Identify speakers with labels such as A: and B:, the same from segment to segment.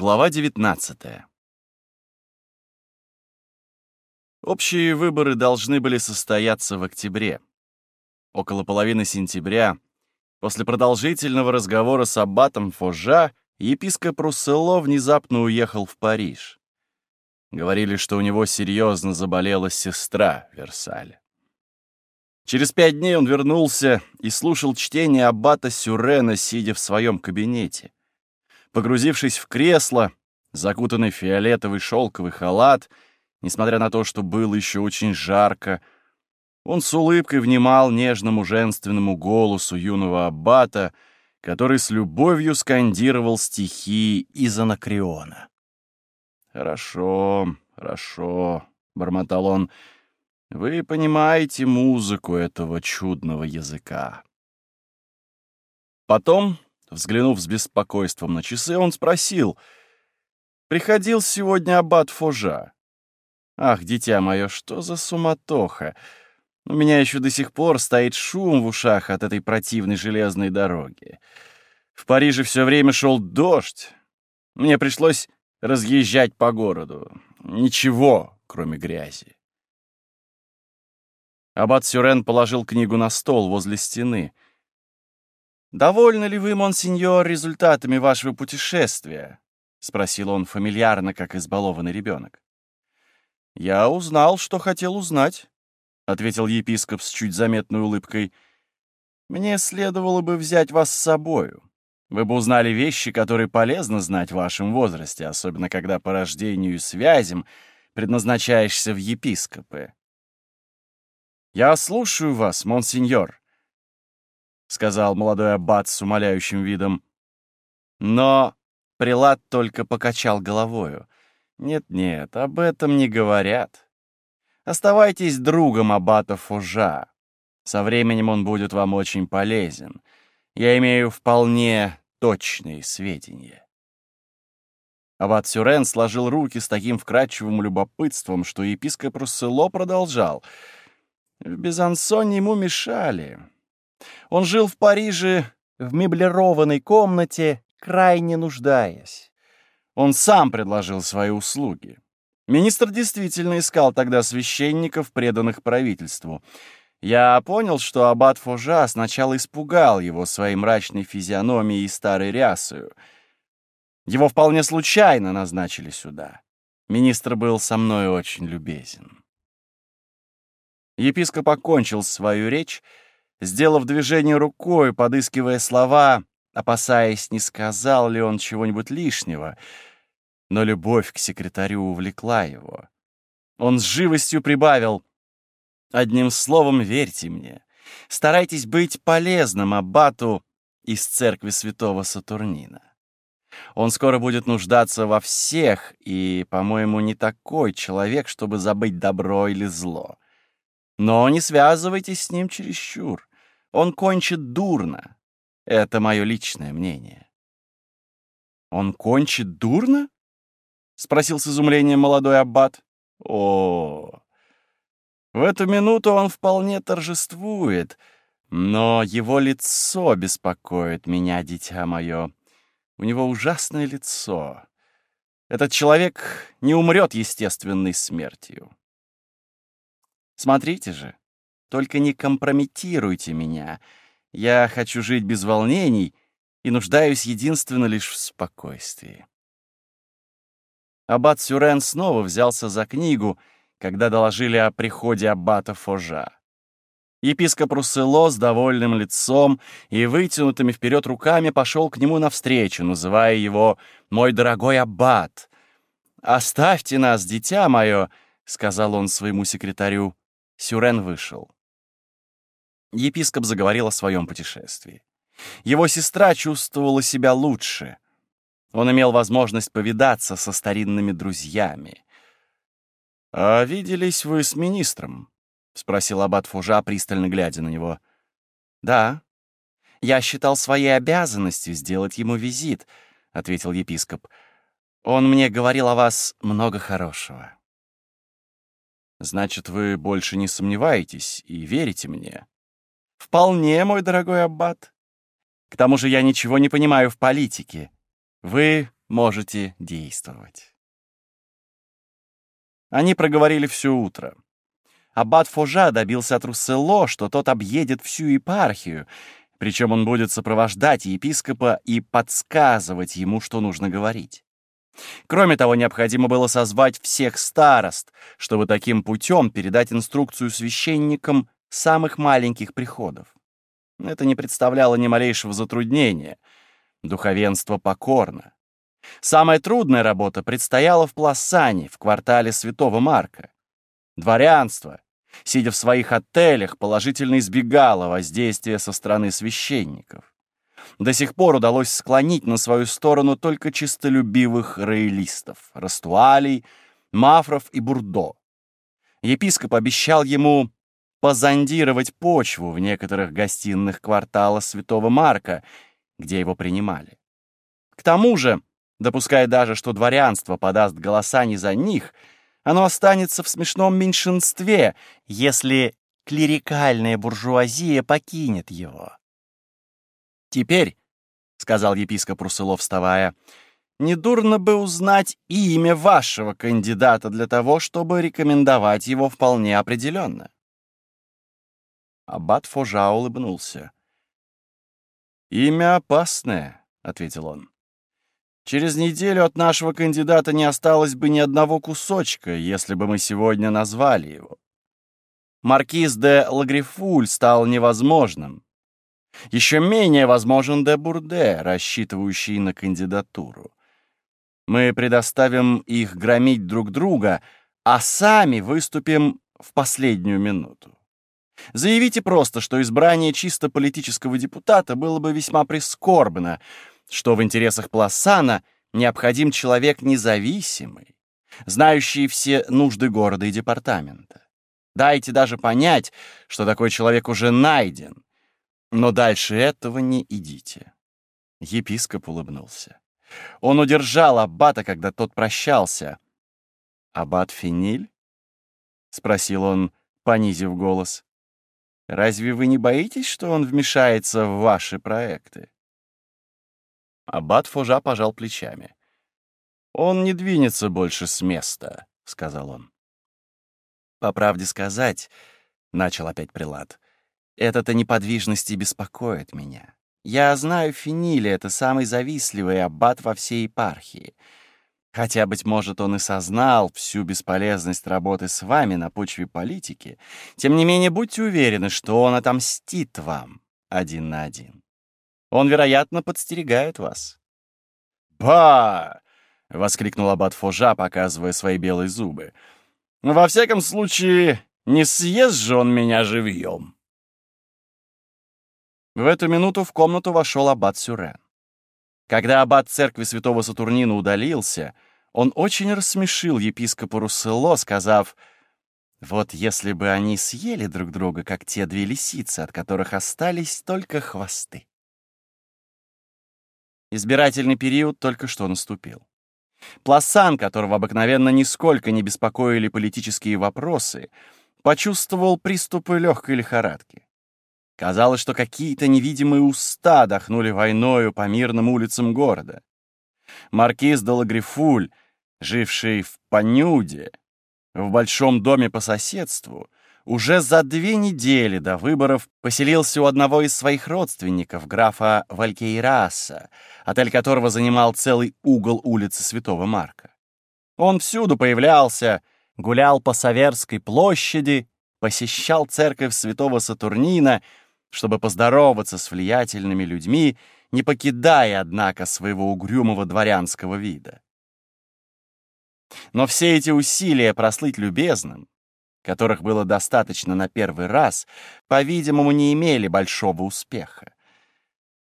A: Глава 19 Общие выборы должны были состояться в октябре. Около половины сентября, после продолжительного разговора с аббатом Фожа, епископ Руссело внезапно уехал в Париж. Говорили, что у него серьезно заболела сестра в Версале. Через пять дней он вернулся и слушал чтение аббата Сюрена, сидя в своем кабинете. Погрузившись в кресло, закутанный в фиолетовый шелковый халат, несмотря на то, что было еще очень жарко, он с улыбкой внимал нежному женственному голосу юного аббата, который с любовью скандировал стихи из Анакреона. «Хорошо, хорошо», — бормотал он, — «вы понимаете музыку этого чудного языка». Потом Взглянув с беспокойством на часы, он спросил. «Приходил сегодня аббат Фожа?» «Ах, дитя мое, что за суматоха! У меня еще до сих пор стоит шум в ушах от этой противной железной дороги. В Париже все время шел дождь. Мне пришлось разъезжать по городу. Ничего, кроме грязи». Аббат Сюрен положил книгу на стол возле стены — «Довольны ли вы, монсеньор, результатами вашего путешествия?» — спросил он фамильярно, как избалованный ребенок. «Я узнал, что хотел узнать», — ответил епископ с чуть заметной улыбкой. «Мне следовало бы взять вас с собою. Вы бы узнали вещи, которые полезно знать в вашем возрасте, особенно когда по рождению и связям предназначаешься в епископы». «Я слушаю вас, монсеньор», — сказал молодой аббат с умоляющим видом. Но прилад только покачал головою. «Нет-нет, об этом не говорят. Оставайтесь другом аббата Фужа. Со временем он будет вам очень полезен. Я имею вполне точные сведения». Аббат Сюрен сложил руки с таким вкрадчивым любопытством, что епископ Руссело продолжал. «В Безансоне ему мешали. Он жил в Париже в меблированной комнате, крайне нуждаясь. Он сам предложил свои услуги. Министр действительно искал тогда священников, преданных правительству. Я понял, что аббат Фужа сначала испугал его своей мрачной физиономией и старой рясою. Его вполне случайно назначили сюда. Министр был со мной очень любезен. Епископ окончил свою речь, сделав движение рукой, подыскивая слова, опасаясь, не сказал ли он чего-нибудь лишнего. Но любовь к секретарю увлекла его. Он с живостью прибавил. «Одним словом, верьте мне. Старайтесь быть полезным аббату из церкви святого Сатурнина. Он скоро будет нуждаться во всех, и, по-моему, не такой человек, чтобы забыть добро или зло. Но не связывайтесь с ним чересчур. Он кончит дурно. Это мое личное мнение. «Он кончит дурно?» — спросил с изумлением молодой аббат. «О, в эту минуту он вполне торжествует, но его лицо беспокоит меня, дитя мое. У него ужасное лицо. Этот человек не умрет естественной смертью. Смотрите же, только не компрометируйте меня. Я хочу жить без волнений и нуждаюсь единственно лишь в спокойствии. Аббат Сюрен снова взялся за книгу, когда доложили о приходе аббата Фожа. Епископ Руссело с довольным лицом и вытянутыми вперед руками пошел к нему навстречу, называя его «мой дорогой аббат». «Оставьте нас, дитя мое», — сказал он своему секретарю. Сюрен вышел. Епископ заговорил о своем путешествии. Его сестра чувствовала себя лучше. Он имел возможность повидаться со старинными друзьями. «А виделись вы с министром?» — спросил аббат Фужа, пристально глядя на него. «Да. Я считал своей обязанностью сделать ему визит», — ответил епископ. «Он мне говорил о вас много хорошего». «Значит, вы больше не сомневаетесь и верите мне?» «Вполне, мой дорогой аббат. К тому же я ничего не понимаю в политике. Вы можете действовать. Они проговорили все утро. Аббат Фожа добился от Руссело, что тот объедет всю епархию, причем он будет сопровождать епископа и подсказывать ему, что нужно говорить. Кроме того, необходимо было созвать всех старост, чтобы таким путем передать инструкцию священникам самых маленьких приходов. Это не представляло ни малейшего затруднения. Духовенство покорно. Самая трудная работа предстояла в Пласане, в квартале Святого Марка. Дворянство, сидя в своих отелях, положительно избегала воздействия со стороны священников. До сих пор удалось склонить на свою сторону только чистолюбивых роялистов, растуалей, мафров и бурдо. Епископ обещал ему позондировать почву в некоторых гостиных кварталах Святого Марка, где его принимали. К тому же, допуская даже, что дворянство подаст голоса не за них — оно останется в смешном меньшинстве, если клерикальная буржуазия покинет его. «Теперь», — сказал епископ Русылов, вставая, — «недурно бы узнать имя вашего кандидата для того, чтобы рекомендовать его вполне определенно». Аббат Фожа улыбнулся. «Имя опасное», — ответил он. Через неделю от нашего кандидата не осталось бы ни одного кусочка, если бы мы сегодня назвали его. Маркиз де Лагрифуль стал невозможным. Еще менее возможен де Бурде, рассчитывающий на кандидатуру. Мы предоставим их громить друг друга, а сами выступим в последнюю минуту. Заявите просто, что избрание чисто политического депутата было бы весьма прискорбно — что в интересах Пласана необходим человек независимый, знающий все нужды города и департамента. Дайте даже понять, что такой человек уже найден, но дальше этого не идите. Епископ улыбнулся. Он удержал Аббата, когда тот прощался. «Аббат Финиль?» — спросил он, понизив голос. «Разве вы не боитесь, что он вмешается в ваши проекты?» Аббат Фужа пожал плечами. «Он не двинется больше с места», — сказал он. «По правде сказать», — начал опять прилад, — «эта-то неподвижность и беспокоит меня. Я знаю Финили, это самый завистливый аббат во всей епархии. Хотя, быть может, он и сознал всю бесполезность работы с вами на почве политики, тем не менее будьте уверены, что он отомстит вам один на один. Он, вероятно, подстерегает вас». «Ба!» — воскликнул аббат Фожа, показывая свои белые зубы. «Во всяком случае, не съест же он меня живьем!» В эту минуту в комнату вошел аббат Сюрен. Когда аббат церкви святого Сатурнина удалился, он очень рассмешил епископа Руссело, сказав, «Вот если бы они съели друг друга, как те две лисицы, от которых остались только хвосты». Избирательный период только что наступил. Пласан, которого обыкновенно нисколько не беспокоили политические вопросы, почувствовал приступы легкой лихорадки. Казалось, что какие-то невидимые уста дохнули войною по мирным улицам города. Маркиз де Лагрифуль, живший в Панюде, в большом доме по соседству, уже за две недели до выборов поселился у одного из своих родственников, графа Валькейраса, отель которого занимал целый угол улицы Святого Марка. Он всюду появлялся, гулял по Саверской площади, посещал церковь Святого Сатурнина, чтобы поздороваться с влиятельными людьми, не покидая, однако, своего угрюмого дворянского вида. Но все эти усилия прослыть любезным, которых было достаточно на первый раз, по-видимому, не имели большого успеха.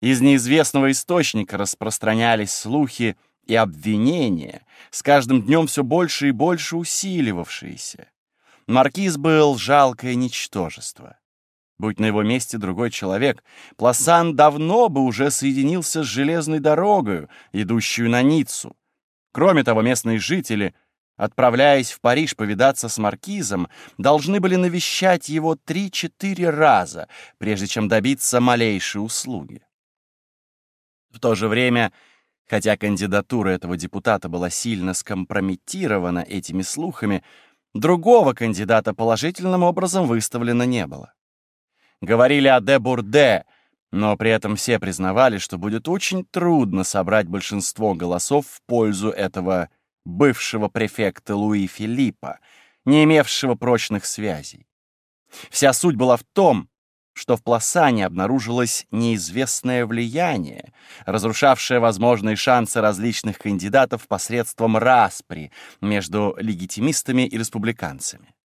A: Из неизвестного источника распространялись слухи и обвинения, с каждым днем все больше и больше усиливавшиеся. Маркиз был жалкое ничтожество. Будь на его месте другой человек, Пласан давно бы уже соединился с железной дорогой, идущую на Ниццу. Кроме того, местные жители — отправляясь в Париж повидаться с маркизом, должны были навещать его три-четыре раза, прежде чем добиться малейшей услуги. В то же время Хотя кандидатура этого депутата была сильно скомпрометирована этими слухами, другого кандидата положительным образом выставлено не было. Говорили о де Бурде, но при этом все признавали, что будет очень трудно собрать большинство голосов в пользу этого бывшего префекта Луи Филиппа, не имевшего прочных связей. Вся суть была в том, что в Пласане обнаружилось неизвестное влияние, разрушавшее возможные шансы различных кандидатов посредством распри между легитимистами и республиканцами.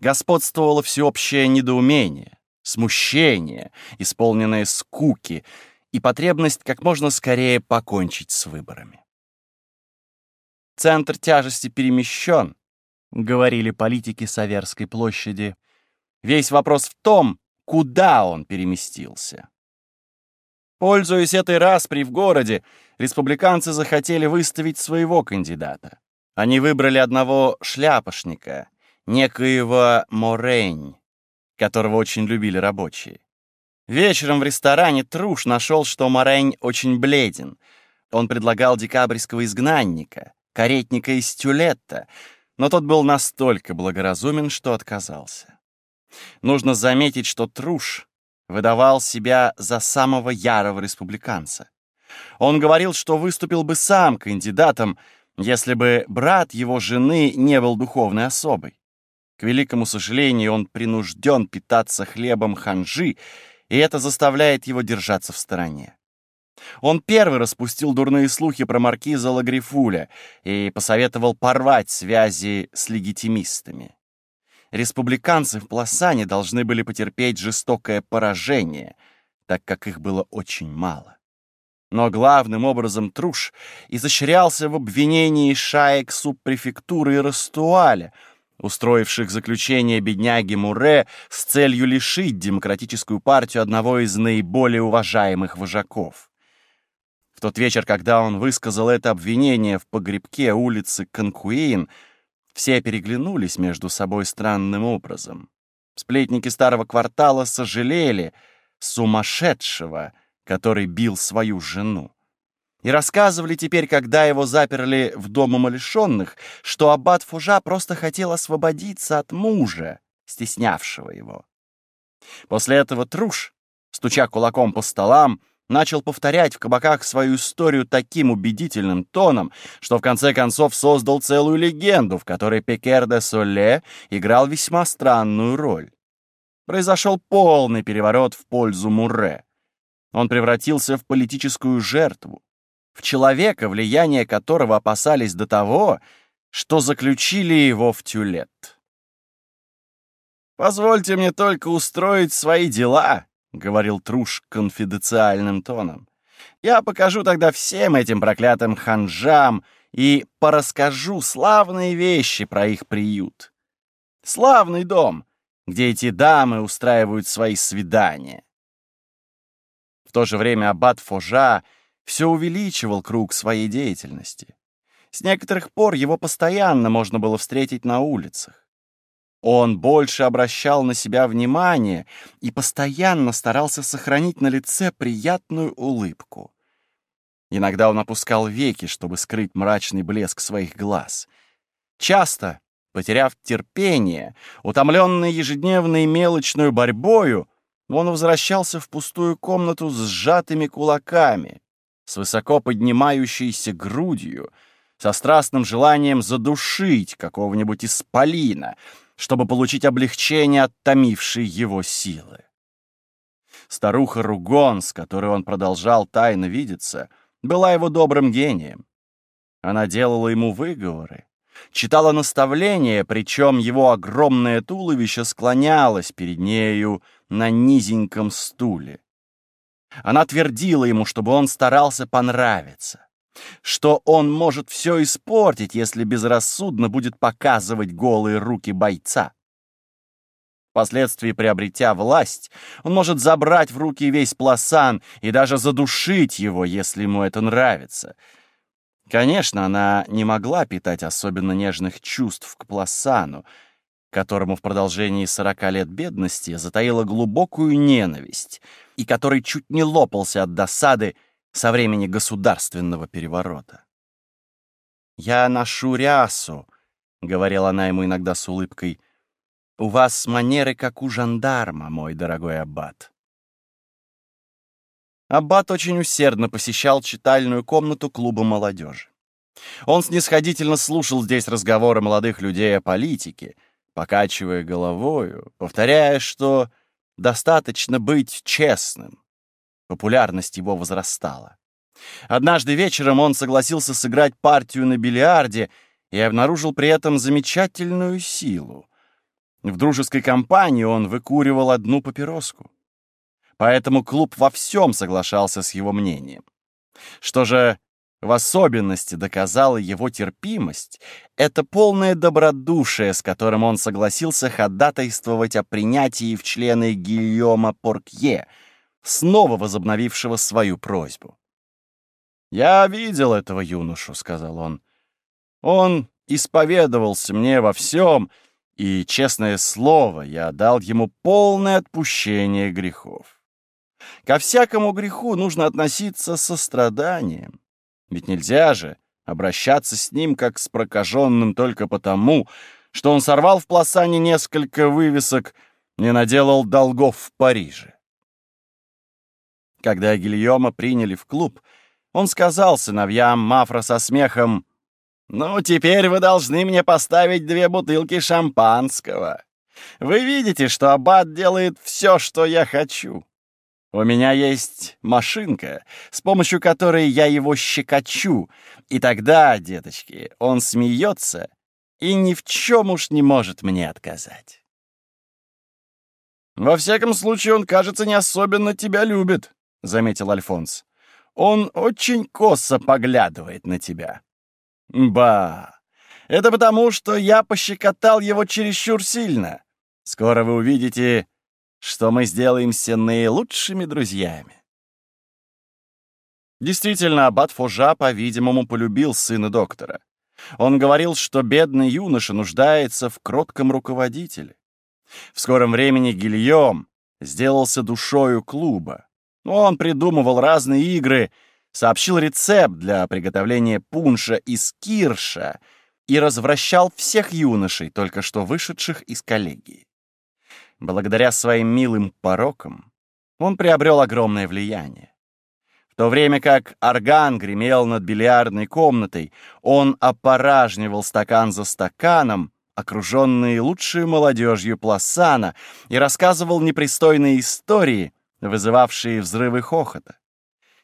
A: Господствовало всеобщее недоумение, смущение, исполненное скуки и потребность как можно скорее покончить с выборами. «Центр тяжести перемещен», — говорили политики Саверской площади. «Весь вопрос в том, куда он переместился. Пользуясь этой распри в городе, республиканцы захотели выставить своего кандидата. Они выбрали одного шляпошника, некоего Морень, которого очень любили рабочие. Вечером в ресторане Труш нашел, что Морень очень бледен. Он предлагал декабрьского изгнанника, каретника из Тюлетта, но тот был настолько благоразумен, что отказался. Нужно заметить, что Труш выдавал себя за самого ярого республиканца. Он говорил, что выступил бы сам кандидатом, если бы брат его жены не был духовной особой. К великому сожалению, он принужден питаться хлебом ханжи, и это заставляет его держаться в стороне. Он первый распустил дурные слухи про маркиза Лагрифуля и посоветовал порвать связи с легитимистами республиканцы в Пласане должны были потерпеть жестокое поражение, так как их было очень мало. Но главным образом Труш изощрялся в обвинении шаек субпрефектуры Растуаля, устроивших заключение бедняги Муре с целью лишить демократическую партию одного из наиболее уважаемых вожаков. В тот вечер, когда он высказал это обвинение в погребке улицы Конкуин, все переглянулись между собой странным образом. Сплетники старого квартала сожалели сумасшедшего, который бил свою жену. И рассказывали теперь, когда его заперли в дом умалишенных, что аббат Фужа просто хотел освободиться от мужа, стеснявшего его. После этого Труш, стуча кулаком по столам, начал повторять в кабаках свою историю таким убедительным тоном, что в конце концов создал целую легенду, в которой Пекер де Соле играл весьма странную роль. Произошел полный переворот в пользу Мурре. Он превратился в политическую жертву, в человека, влияние которого опасались до того, что заключили его в тюлет. «Позвольте мне только устроить свои дела», — говорил Труш конфиденциальным тоном. «Я покажу тогда всем этим проклятым ханжам и порасскажу славные вещи про их приют. Славный дом, где эти дамы устраивают свои свидания». В то же время аббат Фожа все увеличивал круг своей деятельности. С некоторых пор его постоянно можно было встретить на улицах. Он больше обращал на себя внимание и постоянно старался сохранить на лице приятную улыбку. Иногда он опускал веки, чтобы скрыть мрачный блеск своих глаз. Часто, потеряв терпение, утомленный ежедневной мелочной борьбою, он возвращался в пустую комнату с сжатыми кулаками, с высоко поднимающейся грудью, со страстным желанием задушить какого-нибудь исполина — чтобы получить облегчение от томившей его силы. Старуха Ругон, с которой он продолжал тайно видеться, была его добрым гением. Она делала ему выговоры, читала наставления, причем его огромное туловище склонялось перед нею на низеньком стуле. Она твердила ему, чтобы он старался понравиться что он может все испортить, если безрассудно будет показывать голые руки бойца. Впоследствии, приобретя власть, он может забрать в руки весь пласан и даже задушить его, если ему это нравится. Конечно, она не могла питать особенно нежных чувств к пласану, которому в продолжении сорока лет бедности затаила глубокую ненависть и который чуть не лопался от досады, со времени государственного переворота. «Я ношу рясу», — говорила она ему иногда с улыбкой. «У вас манеры, как у жандарма, мой дорогой аббат». Аббат очень усердно посещал читальную комнату клуба молодежи. Он снисходительно слушал здесь разговоры молодых людей о политике, покачивая головою, повторяя, что достаточно быть честным. Популярность его возрастала. Однажды вечером он согласился сыграть партию на бильярде и обнаружил при этом замечательную силу. В дружеской компании он выкуривал одну папироску. Поэтому клуб во всем соглашался с его мнением. Что же в особенности доказала его терпимость, это полное добродушие, с которым он согласился ходатайствовать о принятии в члены Гильома Поркье, снова возобновившего свою просьбу. «Я видел этого юношу», — сказал он. «Он исповедовался мне во всем, и, честное слово, я дал ему полное отпущение грехов. Ко всякому греху нужно относиться со страданием. Ведь нельзя же обращаться с ним как с прокаженным только потому, что он сорвал в Пласане несколько вывесок, не наделал долгов в Париже. Когда Гильома приняли в клуб, он сказал сыновьям Мафра со смехом, «Ну, теперь вы должны мне поставить две бутылки шампанского. Вы видите, что Аббат делает все, что я хочу. У меня есть машинка, с помощью которой я его щекочу, и тогда, деточки, он смеется и ни в чем уж не может мне отказать. «Во всяком случае, он, кажется, не особенно тебя любит», — заметил Альфонс. «Он очень косо поглядывает на тебя». «Ба! Это потому, что я пощекотал его чересчур сильно. Скоро вы увидите, что мы сделаемся наилучшими друзьями. Действительно, аббат Фужа, по-видимому, полюбил сына доктора. Он говорил, что бедный юноша нуждается в кротком руководителе. В скором времени Гильем сделался душою клуба. Он придумывал разные игры, сообщил рецепт для приготовления пунша из кирша и развращал всех юношей, только что вышедших из коллегии благодаря своим милым порокам, он приобрел огромное влияние. В то время как орган гремел над бильярдной комнатой, он опоражнивал стакан за стаканом, окруженный лучшей молодежью Пласана, и рассказывал непристойные истории, вызывавшие взрывы хохота.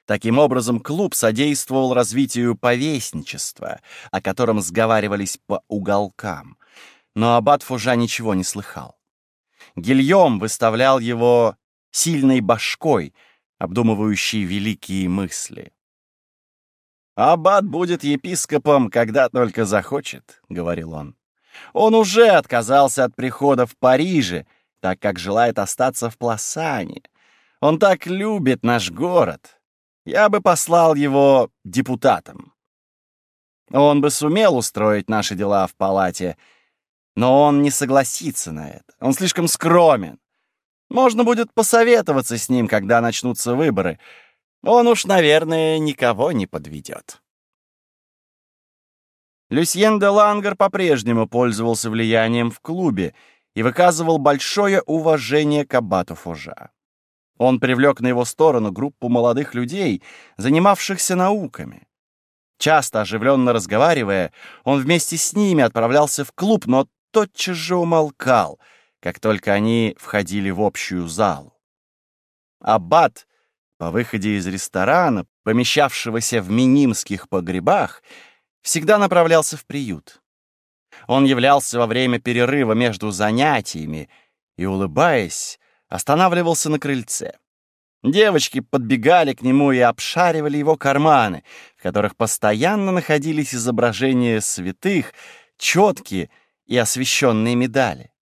A: Таким образом, клуб содействовал развитию повесничества, о котором сговаривались по уголкам. Но аббат Фужа ничего не слыхал. Гильем выставлял его сильной башкой, обдумывающей великие мысли. «Аббат будет епископом, когда только захочет», — говорил он. «Он уже отказался от прихода в Париже, так как желает остаться в Пласане. Он так любит наш город. Я бы послал его депутатом. Он бы сумел устроить наши дела в палате, — но он не согласится на это. Он слишком скромен. Можно будет посоветоваться с ним, когда начнутся выборы. Он уж, наверное, никого не подведет. Люсьен де Лангер по-прежнему пользовался влиянием в клубе и выказывал большое уважение к аббату Фужа. Он привлек на его сторону группу молодых людей, занимавшихся науками. Часто оживленно разговаривая, он вместе с ними отправлялся в клуб, но тотчас же умолкал, как только они входили в общую залу. Аббат, по выходе из ресторана, помещавшегося в минимских погребах, всегда направлялся в приют. Он являлся во время перерыва между занятиями и, улыбаясь, останавливался на крыльце. Девочки подбегали к нему и обшаривали его карманы, в которых постоянно находились изображения святых, четкие и освященные медали.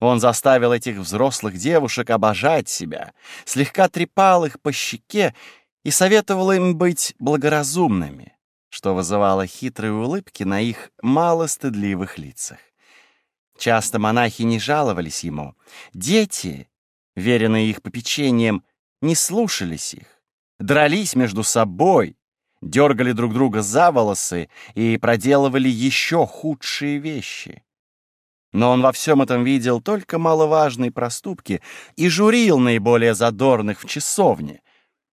A: Он заставил этих взрослых девушек обожать себя, слегка трепал их по щеке и советовал им быть благоразумными, что вызывало хитрые улыбки на их малостыдливых лицах. Часто монахи не жаловались ему. Дети, веренные их попечением, не слушались их дрались между собой, дергали друг друга за волосы и проделывали еще худшие вещи. Но он во всем этом видел только маловажные проступки и журил наиболее задорных в часовне,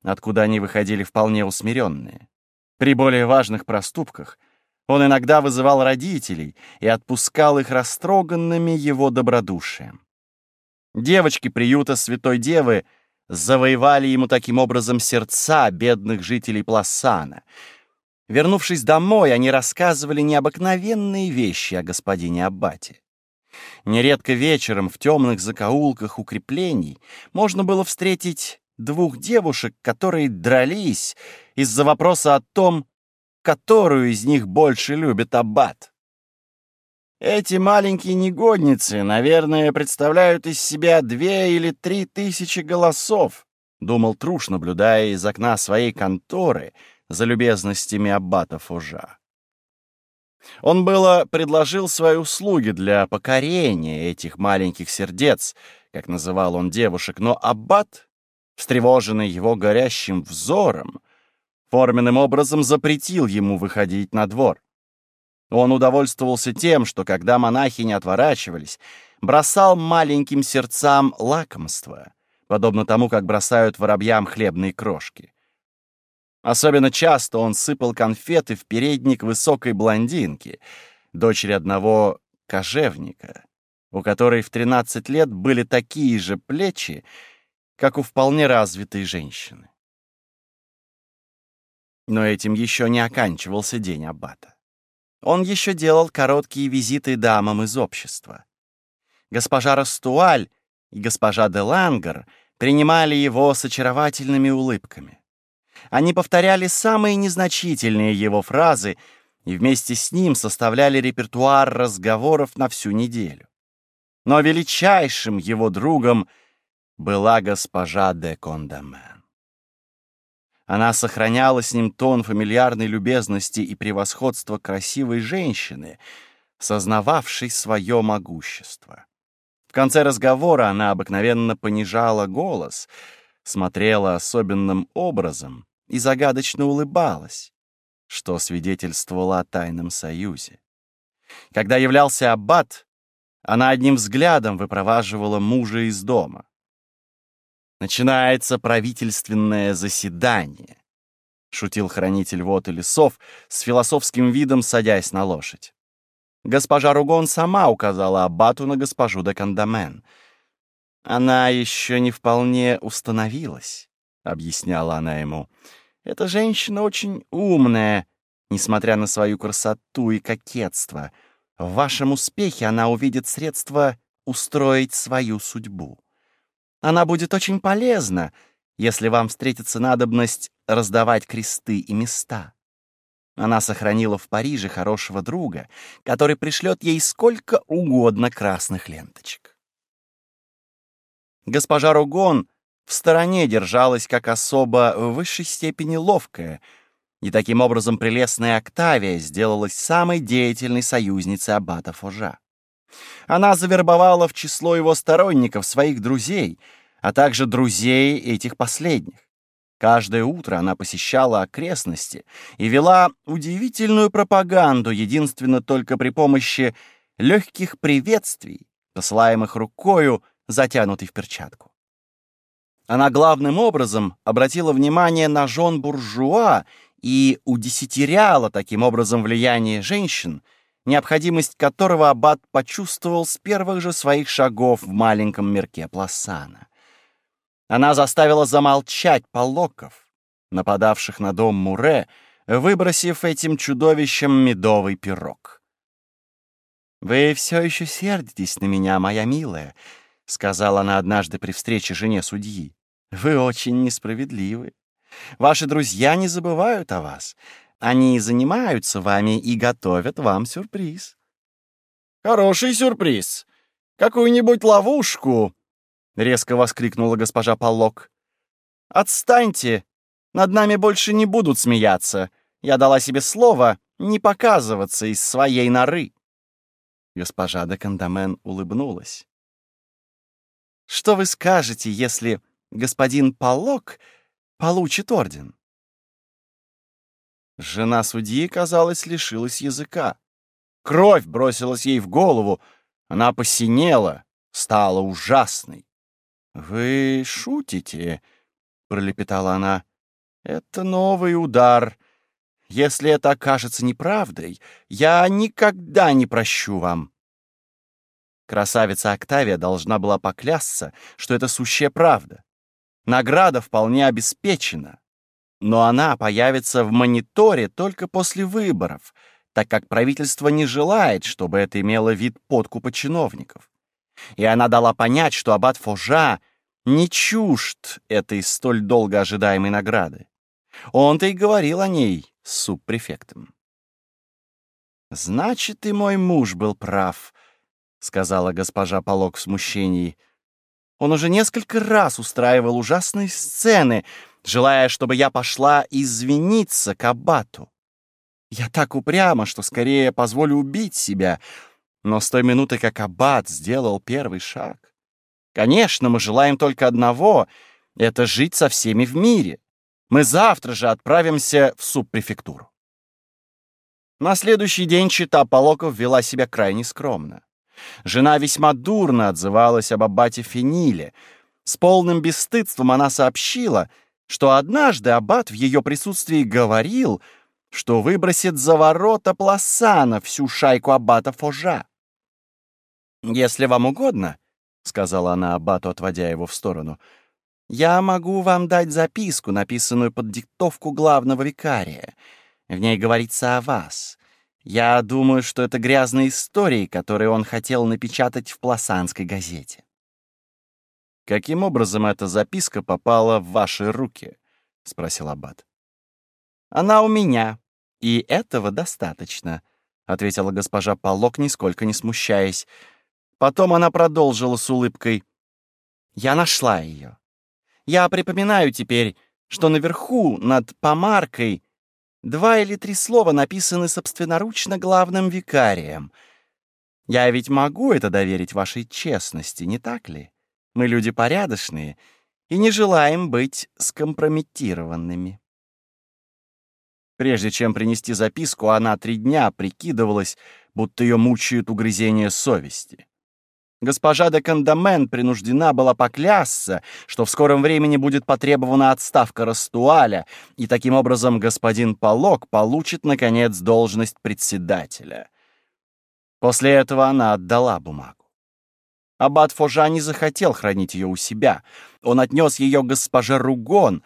A: откуда они выходили вполне усмиренные. При более важных проступках он иногда вызывал родителей и отпускал их растроганными его добродушием. Девочки приюта Святой Девы завоевали ему таким образом сердца бедных жителей Пласана. Вернувшись домой, они рассказывали необыкновенные вещи о господине Аббате. Нередко вечером в темных закоулках укреплений можно было встретить двух девушек, которые дрались из-за вопроса о том, которую из них больше любит Аббат. Эти маленькие негодницы, наверное, представляют из себя две или три тысячи голосов, думал Труш, наблюдая из окна своей конторы за любезностями аббата Фужа. Он было предложил свои услуги для покорения этих маленьких сердец, как называл он девушек, но аббат, встревоженный его горящим взором, форменным образом запретил ему выходить на двор. Он удовольствовался тем, что, когда монахи не отворачивались, бросал маленьким сердцам лакомство, подобно тому, как бросают воробьям хлебные крошки. Особенно часто он сыпал конфеты в передник высокой блондинки, дочери одного кожевника, у которой в 13 лет были такие же плечи, как у вполне развитой женщины. Но этим еще не оканчивался день аббата. Он еще делал короткие визиты дамам из общества. Госпожа Растуаль и госпожа де Лангер принимали его с очаровательными улыбками. Они повторяли самые незначительные его фразы и вместе с ним составляли репертуар разговоров на всю неделю. Но величайшим его другом была госпожа де Кондамен. Она сохраняла с ним тон фамильярной любезности и превосходства красивой женщины, сознававшей свое могущество. В конце разговора она обыкновенно понижала голос, смотрела особенным образом и загадочно улыбалась, что свидетельствовало о тайном союзе. Когда являлся аббат, она одним взглядом выпроваживала мужа из дома. Начинается правительственное заседание, шутил хранитель вод и лесов с философским видом садясь на лошадь. Госпожа Ругон сама указала аббату на госпожу де Кандамен. Она еще не вполне установилась, объясняла она ему. Эта женщина очень умная, несмотря на свою красоту и кокетство. В вашем успехе она увидит средства устроить свою судьбу. Она будет очень полезна, если вам встретится надобность раздавать кресты и места. Она сохранила в Париже хорошего друга, который пришлет ей сколько угодно красных ленточек. Госпожа Ругон в стороне держалась как особо в высшей степени ловкая, и таким образом прелестная Октавия сделалась самой деятельной союзницей аббата Фожа. Она завербовала в число его сторонников своих друзей, а также друзей этих последних. Каждое утро она посещала окрестности и вела удивительную пропаганду, единственно только при помощи легких приветствий, посылаемых рукою, затянутой в перчатку. Она главным образом обратила внимание на жен буржуа и удесятеряла таким образом влияние женщин, необходимость которого аббат почувствовал с первых же своих шагов в маленьком мирке Пласана. Она заставила замолчать полоков, нападавших на дом Муре, выбросив этим чудовищем медовый пирог. «Вы все еще сердитесь на меня, моя милая», — сказала она однажды при встрече жене судьи. «Вы очень несправедливы. Ваши друзья не забывают о вас. Они занимаются вами и готовят вам сюрприз». «Хороший сюрприз. Какую-нибудь ловушку», — резко воскликнула госпожа Поллок. «Отстаньте! Над нами больше не будут смеяться. Я дала себе слово не показываться из своей норы». Госпожа де Кандамен улыбнулась. «Что вы скажете, если господин Полок получит орден. Жена судьи, казалось, лишилась языка. Кровь бросилась ей в голову, она посинела, стала ужасной. «Вы шутите?» — пролепетала она. «Это новый удар. Если это окажется неправдой, я никогда не прощу вам». Красавица Октавия должна была поклясться, что это сущая правда. Награда вполне обеспечена. Но она появится в мониторе только после выборов, так как правительство не желает, чтобы это имело вид подкупа чиновников. И она дала понять, что аббат Фожа не чужд этой столь долго ожидаемой награды. Он-то и говорил о ней с субпрефектом. «Значит, и мой муж был прав», — сказала госпожа Полок в смущении. «Он уже несколько раз устраивал ужасные сцены, желая, чтобы я пошла извиниться к аббату. Я так упряма, что скорее позволю убить себя, но с той минуты, как аббат сделал первый шаг... Конечно, мы желаем только одного — это жить со всеми в мире. Мы завтра же отправимся в субпрефектуру. На следующий день чита Полоков вела себя крайне скромно. Жена весьма дурно отзывалась об аббате Фениле. С полным бесстыдством она сообщила, что однажды аббат в ее присутствии говорил, что выбросит за ворота Пласана всю шайку аббата Фожа. «Если вам угодно», — сказала она аббату, отводя его в сторону, — я могу вам дать записку, написанную под диктовку главного викария. В ней говорится о вас. Я думаю, что это грязные истории, которые он хотел напечатать в Пласанской газете. «Каким образом эта записка попала в ваши руки?» — спросил Аббат. «Она у меня, и этого достаточно», — ответила госпожа Полок, нисколько не смущаясь. Потом она продолжила с улыбкой. «Я нашла ее. Я припоминаю теперь, что наверху, над помаркой, два или три слова написаны собственноручно главным викарием. Я ведь могу это доверить вашей честности, не так ли? Мы люди порядочные и не желаем быть скомпрометированными. Прежде чем принести записку, она три дня прикидывалась, будто ее мучают угрызения совести. Госпожа де Кандамен принуждена была поклясться, что в скором времени будет потребована отставка Растуаля, и таким образом господин Полок получит, наконец, должность председателя. После этого она отдала бумагу. Аббат Фожа не захотел хранить ее у себя. Он отнес ее госпоже Ругон,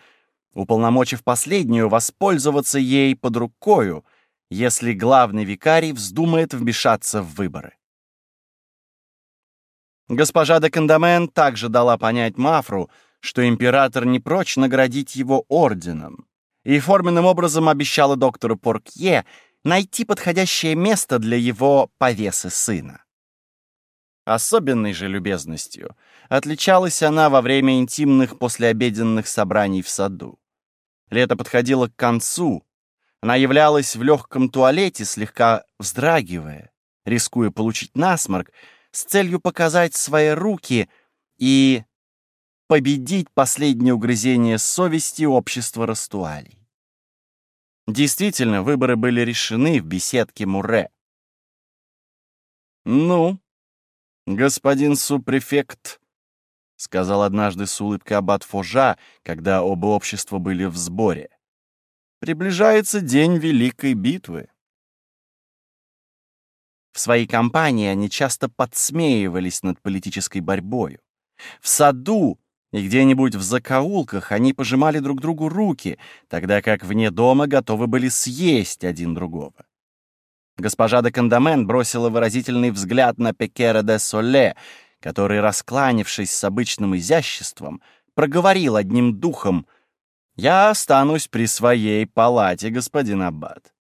A: уполномочив последнюю воспользоваться ей под рукою, если главный викарий вздумает вмешаться в выборы. Госпожа де Кандамен также дала понять Мафру, что император не прочь наградить его орденом, и форменным образом обещала доктору Поркье найти подходящее место для его повесы сына. Особенной же любезностью отличалась она во время интимных послеобеденных собраний в саду. Лето подходило к концу, она являлась в легком туалете, слегка вздрагивая, рискуя получить насморк, с целью показать свои руки и победить последнее угрызение совести общества Растуалей. Действительно, выборы были решены в беседке Муре. «Ну, господин супрефект», — сказал однажды с улыбкой аббат Фожа, когда оба общества были в сборе, — «приближается день Великой битвы». В своей компании они часто подсмеивались над политической борьбой. В саду и где-нибудь в закоулках они пожимали друг другу руки, тогда как вне дома готовы были съесть один другого. Госпожа де Кандамен бросила выразительный взгляд на Пекера де Соле, который, раскланившись с обычным изяществом, проговорил одним духом «Я останусь при своей палате, господин Аббат.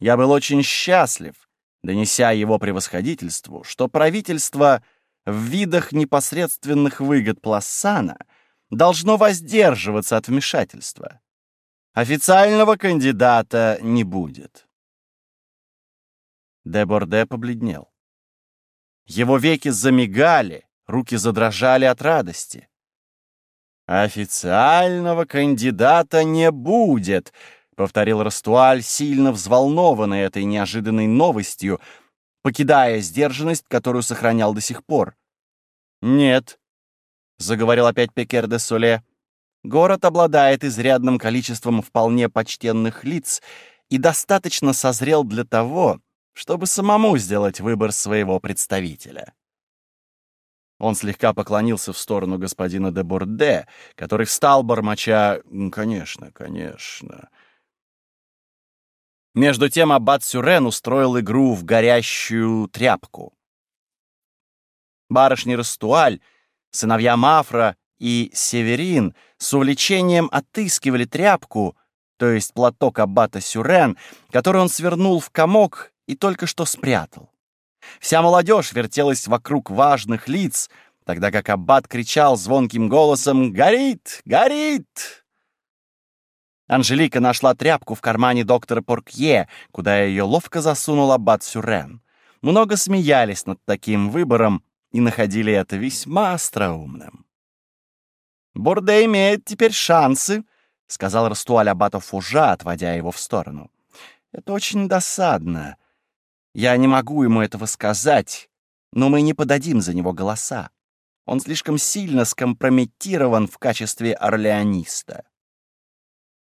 A: Я был очень счастлив, донеся его превосходительству, что правительство в видах непосредственных выгод Плассана должно воздерживаться от вмешательства. Официального кандидата не будет. Де Борде побледнел. Его веки замигали, руки задрожали от радости. «Официального кандидата не будет», — повторил Растуаль, сильно взволнованный этой неожиданной новостью, покидая сдержанность, которую сохранял до сих пор. «Нет», — заговорил опять Пекер де Соле, — «город обладает изрядным количеством вполне почтенных лиц и достаточно созрел для того, чтобы самому сделать выбор своего представителя». Он слегка поклонился в сторону господина де Борде, который встал, бормоча «Конечно, конечно». Между тем аббат Сюрен устроил игру в горящую тряпку. Барышни Растуаль, сыновья Мафра и Северин с увлечением отыскивали тряпку, то есть платок аббата Сюрен, который он свернул в комок и только что спрятал. Вся молодежь вертелась вокруг важных лиц, тогда как аббат кричал звонким голосом «Горит! Горит!» Анжелика нашла тряпку в кармане доктора Поркье, куда ее ловко засунул аббат Сюрен. Много смеялись над таким выбором и находили это весьма остроумным. «Бурде имеет теперь шансы», — сказал Растуаль аббату Фужа, отводя его в сторону. «Это очень досадно. Я не могу ему этого сказать, но мы не подадим за него голоса. Он слишком сильно скомпрометирован в качестве орлеониста».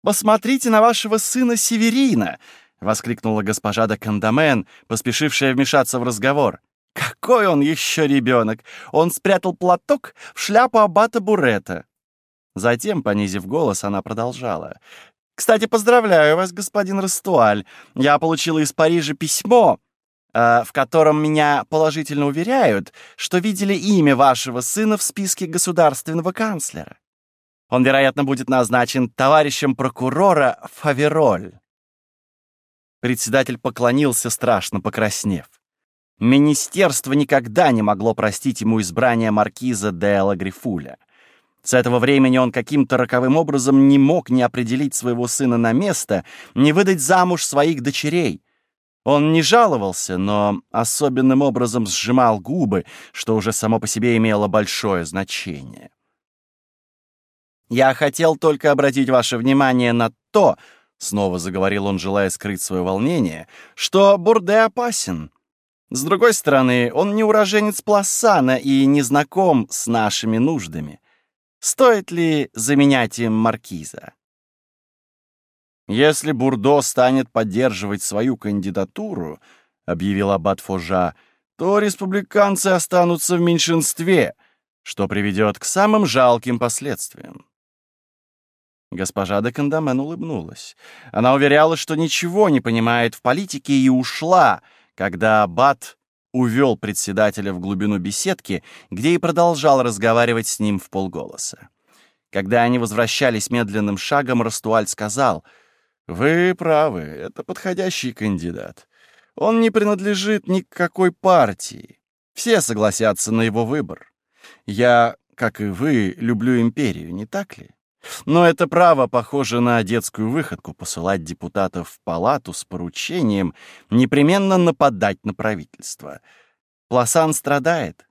A: «Посмотрите на вашего сына Северина!» — воскликнула госпожа де Кандамен, поспешившая вмешаться в разговор. «Какой он еще ребенок! Он спрятал платок в шляпу аббата Бурета!» Затем, понизив голос, она продолжала. «Кстати, поздравляю вас, господин Растуаль. Я получила из Парижа письмо, в котором меня положительно уверяют, что видели имя вашего сына в списке государственного канцлера. Он, вероятно, будет назначен товарищем прокурора Фавероль. Председатель поклонился, страшно покраснев. Министерство никогда не могло простить ему избрание маркиза де Лагрифуля. С этого времени он каким-то роковым образом не мог не определить своего сына на место, не выдать замуж своих дочерей. Он не жаловался, но особенным образом сжимал губы, что уже само по себе имело большое значение. «Я хотел только обратить ваше внимание на то, — снова заговорил он, желая скрыть свое волнение, — что Бурде опасен. С другой стороны, он не уроженец Пласана и не знаком с нашими нуждами. Стоит ли заменять им маркиза? «Если Бурдо станет поддерживать свою кандидатуру, — объявил аббат Фожа, — то республиканцы останутся в меньшинстве, что приведет к самым жалким последствиям. Госпожа де Кандамен улыбнулась. Она уверяла, что ничего не понимает в политике, и ушла, когда Аббат увел председателя в глубину беседки, где и продолжал разговаривать с ним в полголоса. Когда они возвращались медленным шагом, Растуаль сказал, «Вы правы, это подходящий кандидат. Он не принадлежит ни к какой партии. Все согласятся на его выбор. Я, как и вы, люблю империю, не так ли?» Но это право похоже на детскую выходку посылать депутатов в палату с поручением непременно нападать на правительство. Пласан страдает.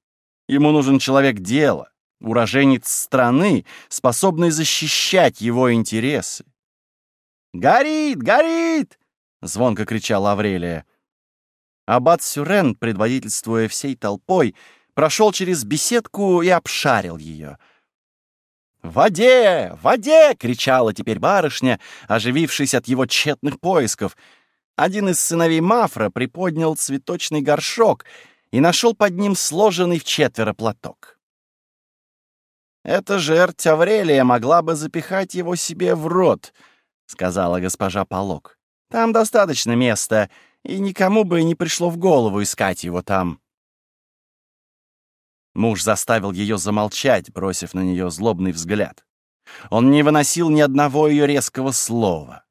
A: Ему нужен человек дела, уроженец страны, способный защищать его интересы. «Горит! Горит!» — звонко кричала Аврелия. Аббат Сюрен, предводительствуя всей толпой, прошел через беседку и обшарил ее — «В воде! В воде!» — кричала теперь барышня, оживившись от его тщетных поисков. Один из сыновей Мафра приподнял цветочный горшок и нашел под ним сложенный в четверо платок. «Эта жерть Аврелия могла бы запихать его себе в рот», — сказала госпожа Полок. «Там достаточно места, и никому бы не пришло в голову искать его там». Муж заставил ее замолчать, бросив на нее злобный взгляд. Он не выносил ни одного ее резкого слова.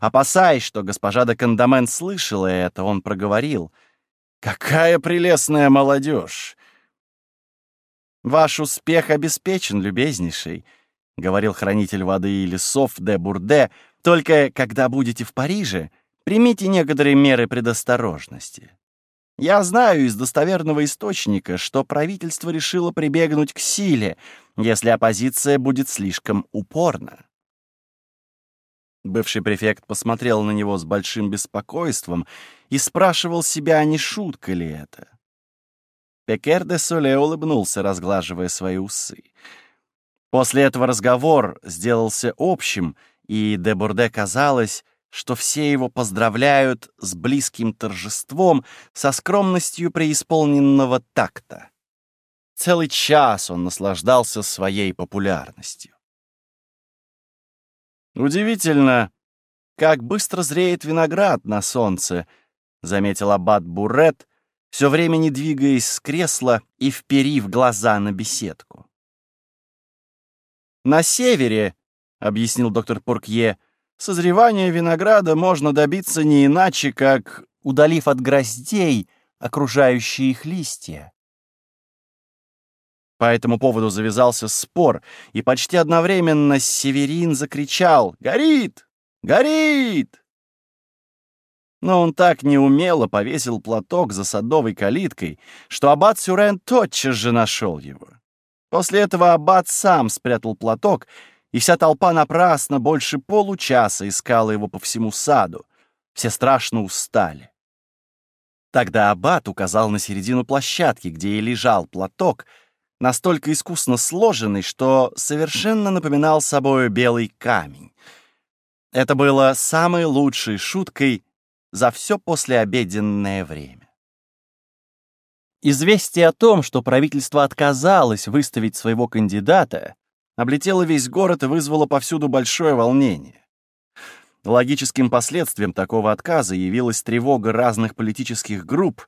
A: Опасаясь, что госпожа де Кандамен слышала это, он проговорил. «Какая прелестная молодежь!» «Ваш успех обеспечен, любезнейший», — говорил хранитель воды и лесов де Бурде, «только когда будете в Париже, примите некоторые меры предосторожности. Я знаю из достоверного источника, что правительство решило прибегнуть к силе, если оппозиция будет слишком упорна. Бывший префект посмотрел на него с большим беспокойством и спрашивал себя, не шутка ли это. Пекер де Соле улыбнулся, разглаживая свои усы. После этого разговор сделался общим, и де Бурде казалось, что все его поздравляют с близким торжеством, со скромностью преисполненного такта. Целый час он наслаждался своей популярностью. «Удивительно, как быстро зреет виноград на солнце», — заметил аббат Бурет, все время не двигаясь с кресла и вперив глаза на беседку. «На севере», — объяснил доктор Поркье, — Созревание винограда можно добиться не иначе, как удалив от гроздей окружающие их листья. По этому поводу завязался спор, и почти одновременно Северин закричал «Горит! Горит!». Но он так неумело повесил платок за садовой калиткой, что аббат Сюрен тотчас же нашел его. После этого аббат сам спрятал платок и вся толпа напрасно больше получаса искала его по всему саду. Все страшно устали. Тогда аббат указал на середину площадки, где и лежал платок, настолько искусно сложенный, что совершенно напоминал собой белый камень. Это было самой лучшей шуткой за все послеобеденное время. Известие о том, что правительство отказалось выставить своего кандидата, облетела весь город и вызвала повсюду большое волнение. Логическим последствием такого отказа явилась тревога разных политических групп,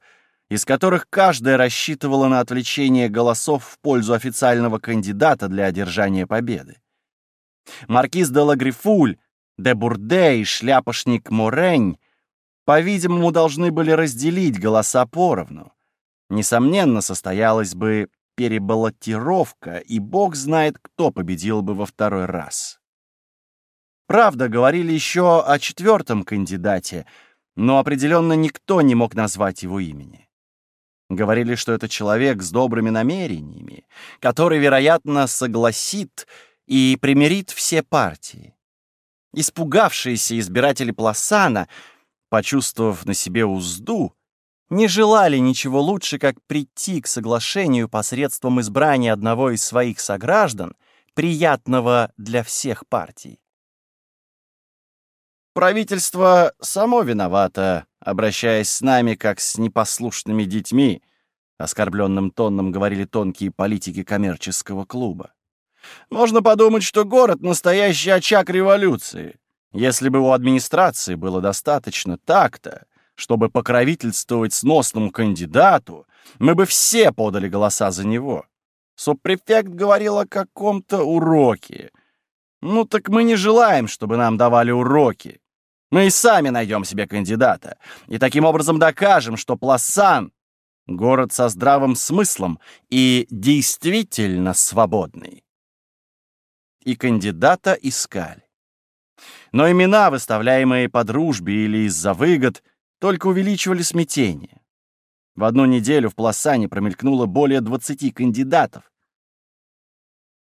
A: из которых каждая рассчитывала на отвлечение голосов в пользу официального кандидата для одержания победы. Маркиз де Лагрифуль, де Бурде и шляпошник Морень, по-видимому, должны были разделить голоса поровну. Несомненно, состоялась бы перебаллотировка, и бог знает, кто победил бы во второй раз. Правда, говорили еще о четвертом кандидате, но определенно никто не мог назвать его имени. Говорили, что это человек с добрыми намерениями, который, вероятно, согласит и примирит все партии. Испугавшиеся избиратели Пласана, почувствовав на себе узду, не желали ничего лучше, как прийти к соглашению посредством избрания одного из своих сограждан, приятного для всех партий. Правительство само виновато, обращаясь с нами как с непослушными детьми, оскорбленным тоном говорили тонкие политики коммерческого клуба. Можно подумать, что город — настоящий очаг революции. Если бы у администрации было достаточно такта, чтобы покровительствовать сносному кандидату, мы бы все подали голоса за него. Субпрефект говорил о каком-то уроке. Ну так мы не желаем, чтобы нам давали уроки. Мы и сами найдем себе кандидата. И таким образом докажем, что Пласан — город со здравым смыслом и действительно свободный. И кандидата искали. Но имена, выставляемые по дружбе или из-за выгод — только увеличивали смятение. В одну неделю в Пласане промелькнуло более 20 кандидатов.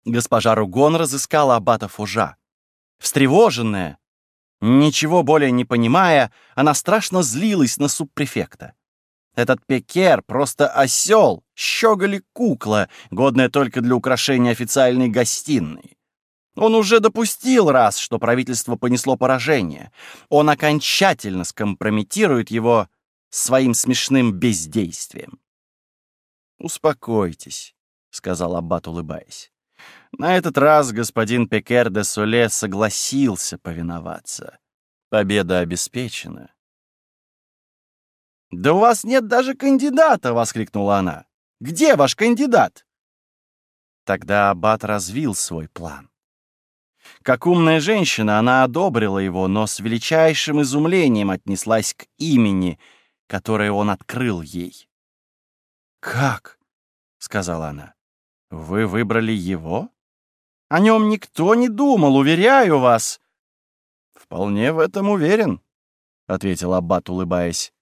A: Госпожа Ругон разыскала аббата Фужа. Встревоженная, ничего более не понимая, она страшно злилась на субпрефекта. Этот пекер просто осел, щеголи кукла, годная только для украшения официальной гостиной. Он уже допустил раз, что правительство понесло поражение. Он окончательно скомпрометирует его своим смешным бездействием. «Успокойтесь», — сказал Аббат, улыбаясь. На этот раз господин Пекер де Соле согласился повиноваться. Победа обеспечена. «Да у вас нет даже кандидата!» — воскликнула она. «Где ваш кандидат?» Тогда Аббат развил свой план. Как умная женщина, она одобрила его, но с величайшим изумлением отнеслась к имени, которое он открыл ей. «Как?» — сказала она. «Вы выбрали его? О нем никто не думал, уверяю вас». «Вполне в этом уверен», — ответил Аббат, улыбаясь.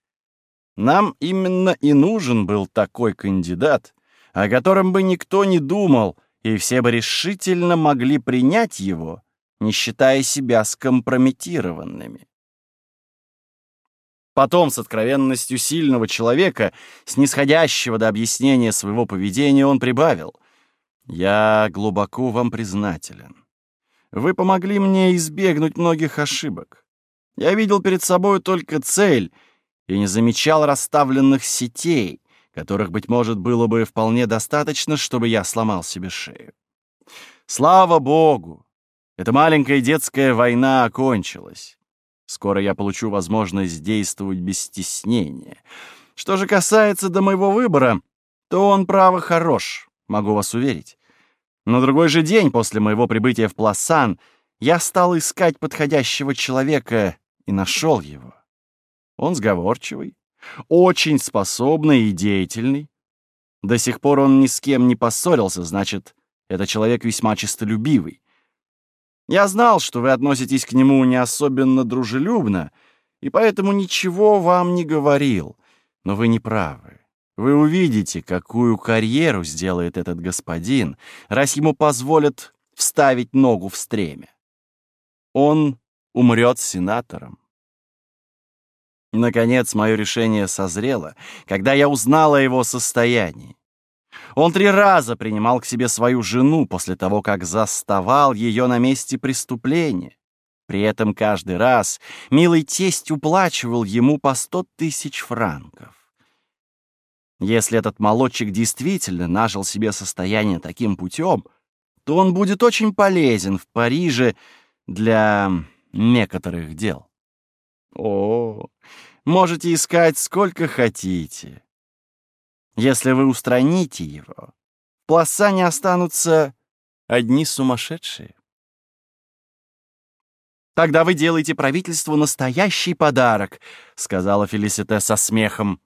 A: Нам именно и нужен был такой кандидат, о котором бы никто не думал, и все бы решительно могли принять его, не считая себя скомпрометированными. Потом, с откровенностью сильного человека, снисходящего до объяснения своего поведения, он прибавил. «Я глубоко вам признателен. Вы помогли мне избегнуть многих ошибок. Я видел перед собой только цель и не замечал расставленных сетей, которых, быть может, было бы вполне достаточно, чтобы я сломал себе шею. Слава Богу! Эта маленькая детская война окончилась. Скоро я получу возможность действовать без стеснения. Что же касается до моего выбора, то он, право, хорош, могу вас уверить. На другой же день после моего прибытия в Пласан я стал искать подходящего человека и нашел его. Он сговорчивый, очень способный и деятельный. До сих пор он ни с кем не поссорился, значит, это человек весьма честолюбивый. Я знал, что вы относитесь к нему не особенно дружелюбно, и поэтому ничего вам не говорил. Но вы не правы. Вы увидите, какую карьеру сделает этот господин, раз ему позволят вставить ногу в стремя. Он умрет сенатором. Наконец, мое решение созрело, когда я узнал о его состоянии. Он три раза принимал к себе свою жену после того, как заставал ее на месте преступления. При этом каждый раз милый тесть уплачивал ему по сто тысяч франков. Если этот молодчик действительно нажил себе состояние таким путем, то он будет очень полезен в Париже для некоторых дел. О, можете искать сколько хотите. Если вы устраните его, в Пласане останутся одни сумасшедшие. «Тогда вы делаете правительству настоящий подарок», — сказала Фелисите со смехом.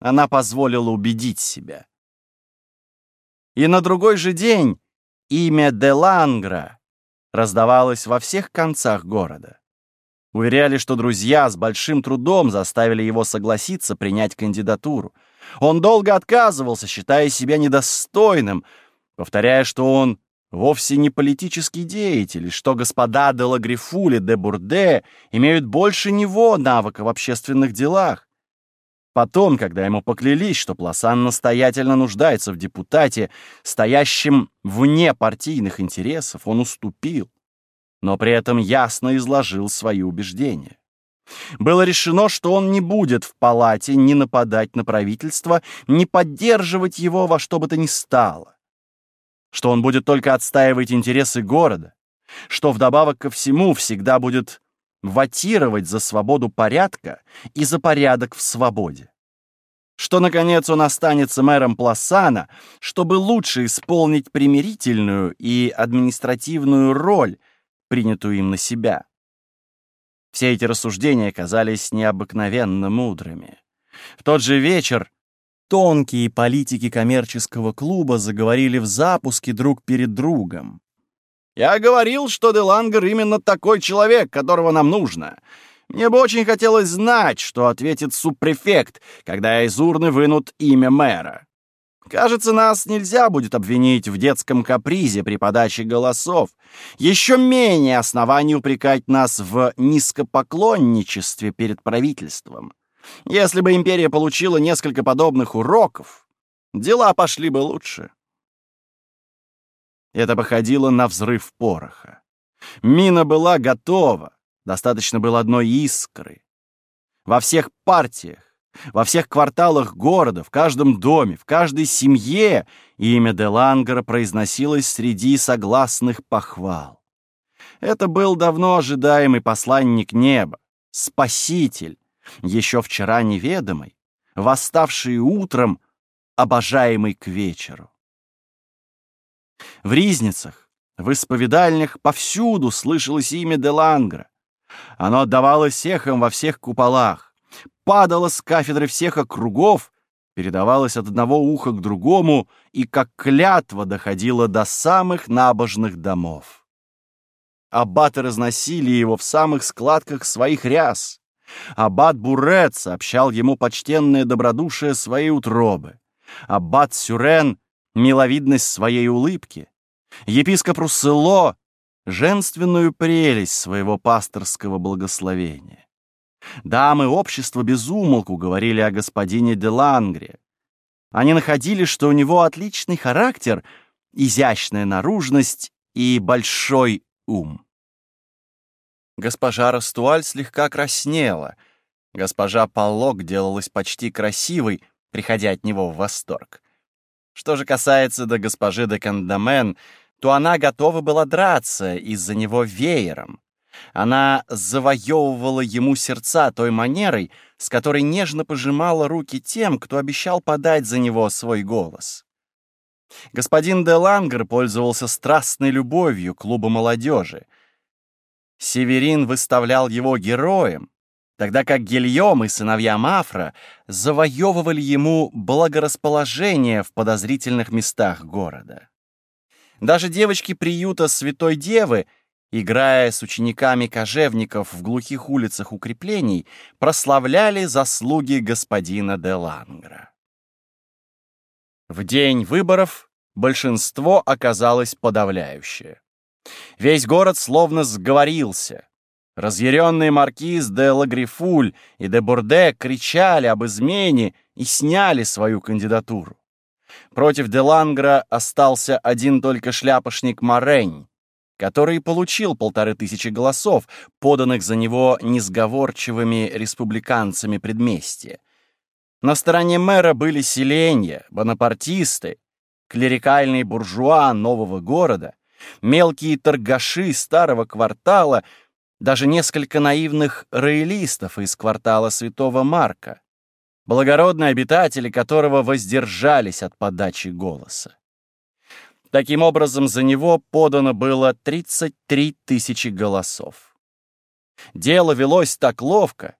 A: Она позволила убедить себя. И на другой же день имя Делангра раздавалось во всех концах города. Уверяли, что друзья с большим трудом заставили его согласиться принять кандидатуру. Он долго отказывался, считая себя недостойным, повторяя, что он вовсе не политический деятель, что господа де Лагрифули, де Бурде имеют больше него навыка в общественных делах. Потом, когда ему поклялись, что Пласан настоятельно нуждается в депутате, стоящем вне партийных интересов, он уступил но при этом ясно изложил свои убеждения. Было решено, что он не будет в палате ни нападать на правительство, ни поддерживать его во что бы то ни стало, что он будет только отстаивать интересы города, что вдобавок ко всему всегда будет ватировать за свободу порядка и за порядок в свободе. Что, наконец, он останется мэром Пласана, чтобы лучше исполнить примирительную и административную роль, принятую им на себя. Все эти рассуждения казались необыкновенно мудрыми. В тот же вечер тонкие политики коммерческого клуба заговорили в запуске друг перед другом. «Я говорил, что Делангер именно такой человек, которого нам нужно. Мне бы очень хотелось знать, что ответит субпрефект, когда из урны вынут имя мэра. Кажется, нас нельзя будет обвинить в детском капризе при подаче голосов. Еще менее оснований упрекать нас в низкопоклонничестве перед правительством. Если бы империя получила несколько подобных уроков, дела пошли бы лучше. Это походило на взрыв пороха. Мина была готова, достаточно было одной искры. Во всех партиях во всех кварталах города, в каждом доме, в каждой семье имя Делангера произносилось среди согласных похвал. Это был давно ожидаемый посланник неба, спаситель, еще вчера неведомый, восставший утром, обожаемый к вечеру. В ризницах, в исповедальнях повсюду слышалось имя Делангра. Оно отдавалось эхом во всех куполах падала с кафедры всех округов, передавалась от одного уха к другому и как клятва доходила до самых набожных домов. Аббаты разносили его в самых складках своих ряс. Аббат Бурет сообщал ему почтенное добродушие своей утробы. Аббат Сюрен — миловидность своей улыбки. Епископ Руссело — женственную прелесть своего пасторского благословения. Дамы общества безумолку говорили о господине де Лангре. Они находили, что у него отличный характер, изящная наружность и большой ум. Госпожа Растуаль слегка краснела. Госпожа Поллок делалась почти красивой, приходя от него в восторг. Что же касается до госпожи де Кандамен, то она готова была драться из-за него веером. Она завоевывала ему сердца той манерой, с которой нежно пожимала руки тем, кто обещал подать за него свой голос. Господин де Лангер пользовался страстной любовью клуба молодежи. Северин выставлял его героем, тогда как Гильем и сыновья Мафра завоевывали ему благорасположение в подозрительных местах города. Даже девочки приюта Святой Девы, играя с учениками кожевников в глухих улицах укреплений, прославляли заслуги господина де Лангра. В день выборов большинство оказалось подавляющее. Весь город словно сговорился. Разъяренные маркиз де Лагрифуль и де Бурде кричали об измене и сняли свою кандидатуру. Против де Лангра остался один только шляпошник Морень, который получил полторы тысячи голосов, поданных за него несговорчивыми республиканцами предместья. На стороне мэра были селенья, бонапартисты, клерикальные буржуа нового города — мелкие торгаши старого квартала, даже несколько наивных роялистов из квартала Святого Марка, благородные обитатели которого воздержались от подачи голоса. Таким образом, за него подано было 33 тысячи голосов. Дело велось так ловко,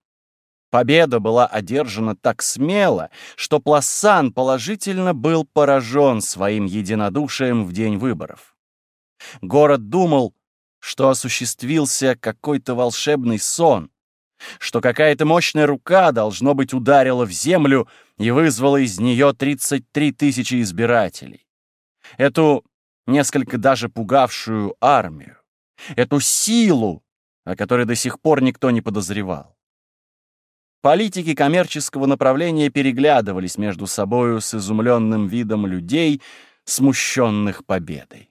A: победа была одержана так смело, что Пласан положительно был поражен своим единодушием в день выборов. Город думал, что осуществился какой-то волшебный сон, что какая-то мощная рука, должно быть, ударила в землю и вызвала из нее 33 тысячи избирателей. Эту несколько даже пугавшую армию, эту силу, о которой до сих пор никто не подозревал. Политики коммерческого направления переглядывались между собою с изумленным видом людей, смущенных победой.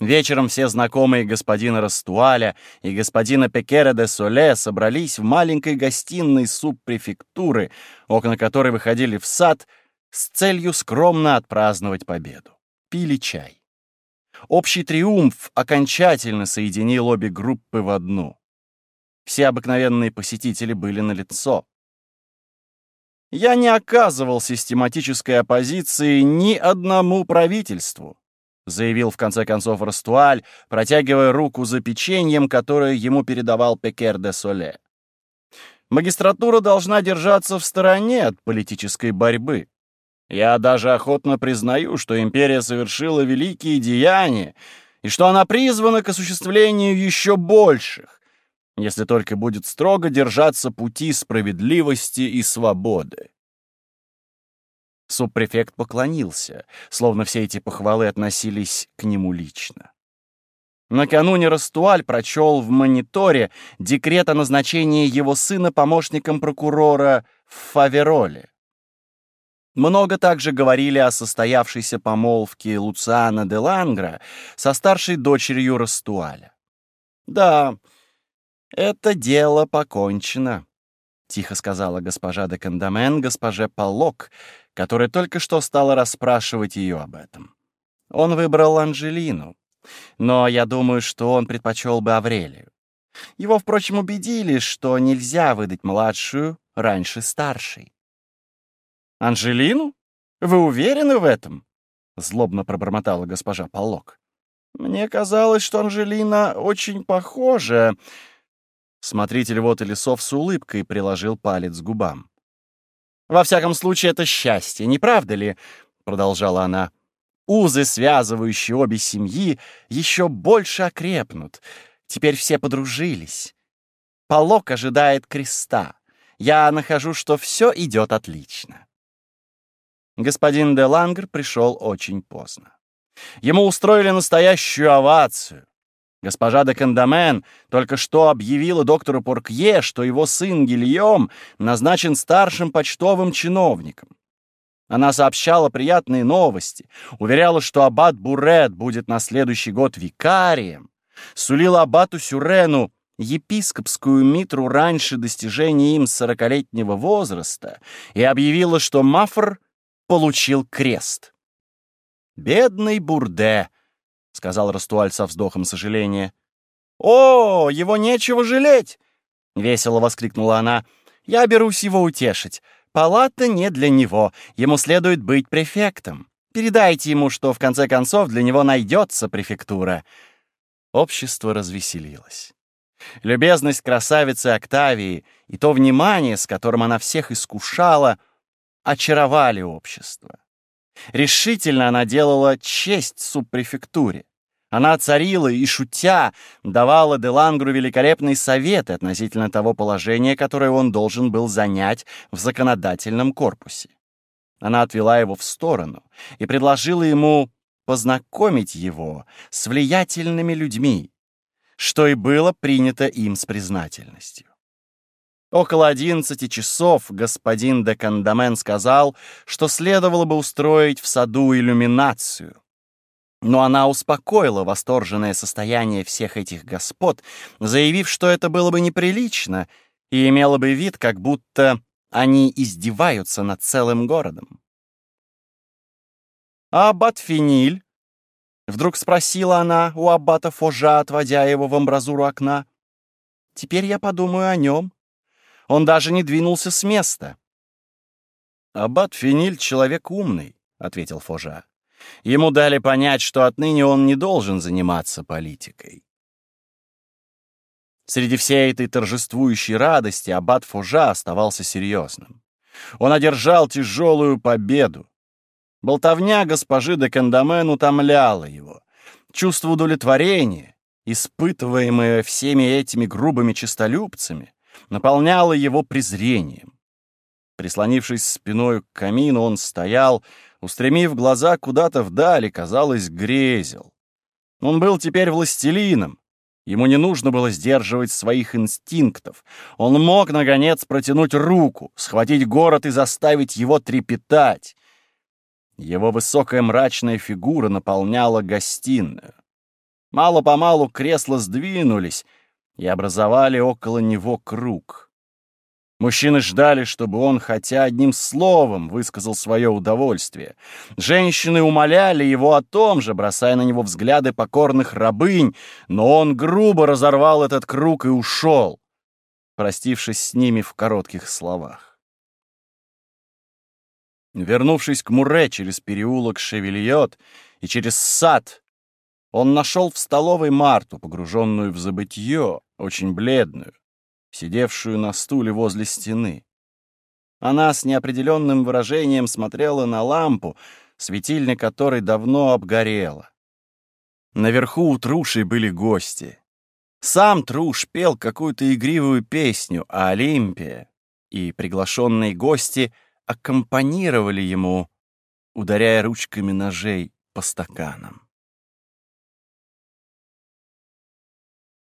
A: Вечером все знакомые господина Растуаля и господина Пекера де Соле собрались в маленькой гостиной субпрефектуры, окна которой выходили в сад, с целью скромно отпраздновать победу. Пили чай. Общий триумф окончательно соединил обе группы в одну. Все обыкновенные посетители были налицо. Я не оказывал систематической оппозиции ни одному правительству, — заявил в конце концов Растуаль, протягивая руку за печеньем, которое ему передавал Пекер де Соле. «Магистратура должна держаться в стороне от политической борьбы. Я даже охотно признаю, что империя совершила великие деяния и что она призвана к осуществлению еще больших, если только будет строго держаться пути справедливости и свободы. Субпрефект поклонился, словно все эти похвалы относились к нему лично. Накануне Растуаль прочел в мониторе декрет о назначении его сына помощником прокурора в Фавероле. Много также говорили о состоявшейся помолвке Луциана де Лангра со старшей дочерью Растуаля. «Да, это дело покончено», — тихо сказала госпожа де Кандамен госпоже Полок, которая только что стала расспрашивать ее об этом. Он выбрал Анжелину, но я думаю, что он предпочел бы Аврелию. Его, впрочем, убедили, что нельзя выдать младшую раньше старшей. «Анжелину? Вы уверены в этом?» — злобно пробормотала госпожа Полок. «Мне казалось, что Анжелина очень похожа...» Смотритель вот и лесов с улыбкой приложил палец к губам. Во всяком случае, это счастье, не правда ли?» — продолжала она. «Узы, связывающие обе семьи, еще больше окрепнут. Теперь все подружились. Полок ожидает креста. Я нахожу, что все идет отлично. Господин де Лангер пришел очень поздно. Ему устроили настоящую овацию. Госпожа де Кандамен только что объявила доктору Поркье, что его сын Гильем назначен старшим почтовым чиновником. Она сообщала приятные новости, уверяла, что аббат Бурет будет на следующий год викарием, сулила аббату Сюрену епископскую митру раньше достижения им сорокалетнего возраста и объявила, что Мафр получил крест. «Бедный Бурде», — сказал Растуаль со вздохом сожаления. «О, его нечего жалеть!» — весело воскликнула она. «Я берусь его утешить. Палата не для него. Ему следует быть префектом. Передайте ему, что в конце концов для него найдется префектура». Общество развеселилось. Любезность красавицы Октавии и то внимание, с которым она всех искушала, очаровали общество. Решительно она делала честь субпрефектуре. Она царила и, шутя, давала Делангру великолепные советы относительно того положения, которое он должен был занять в законодательном корпусе. Она отвела его в сторону и предложила ему познакомить его с влиятельными людьми, что и было принято им с признательностью. Около одиннадцати часов господин де Кандамен сказал, что следовало бы устроить в саду иллюминацию. Но она успокоила восторженное состояние всех этих господ, заявив, что это было бы неприлично и имело бы вид, как будто они издеваются над целым городом. А Батфиниль Вдруг спросила она у аббата Фожа, отводя его в амбразуру окна. «Теперь я подумаю о нем. Он даже не двинулся с места». «Аббат Финиль — человек умный», — ответил Фожа. «Ему дали понять, что отныне он не должен заниматься политикой». Среди всей этой торжествующей радости аббат Фужа оставался серьезным. Он одержал тяжелую победу. Болтовня госпожи де Кандамен утомляла его. Чувство удовлетворения, испытываемое всеми этими грубыми честолюбцами, наполняло его презрением. Прислонившись спиной к камину, он стоял, устремив глаза куда-то вдали, казалось, грезил. Он был теперь властелином. Ему не нужно было сдерживать своих инстинктов. Он мог, наконец, протянуть руку, схватить город и заставить его трепетать. Его высокая мрачная фигура наполняла гостиную. Мало-помалу кресла сдвинулись и образовали около него круг. Мужчины ждали, чтобы он хотя одним словом высказал свое удовольствие. Женщины умоляли его о том же, бросая на него взгляды покорных рабынь, но он грубо разорвал этот круг и ушел, простившись с ними в коротких словах. Вернувшись к Муре через переулок Шевельот и через сад, он нашел в столовой Марту, погруженную в забытье, очень бледную, сидевшую на стуле возле стены. Она с неопределенным выражением смотрела на лампу, светильня которой давно обгорела. Наверху у Труши были гости. Сам Труш пел какую-то игривую песню о Олимпе, и приглашенные гости — аккомпанировали ему, ударяя ручками ножей по стаканам.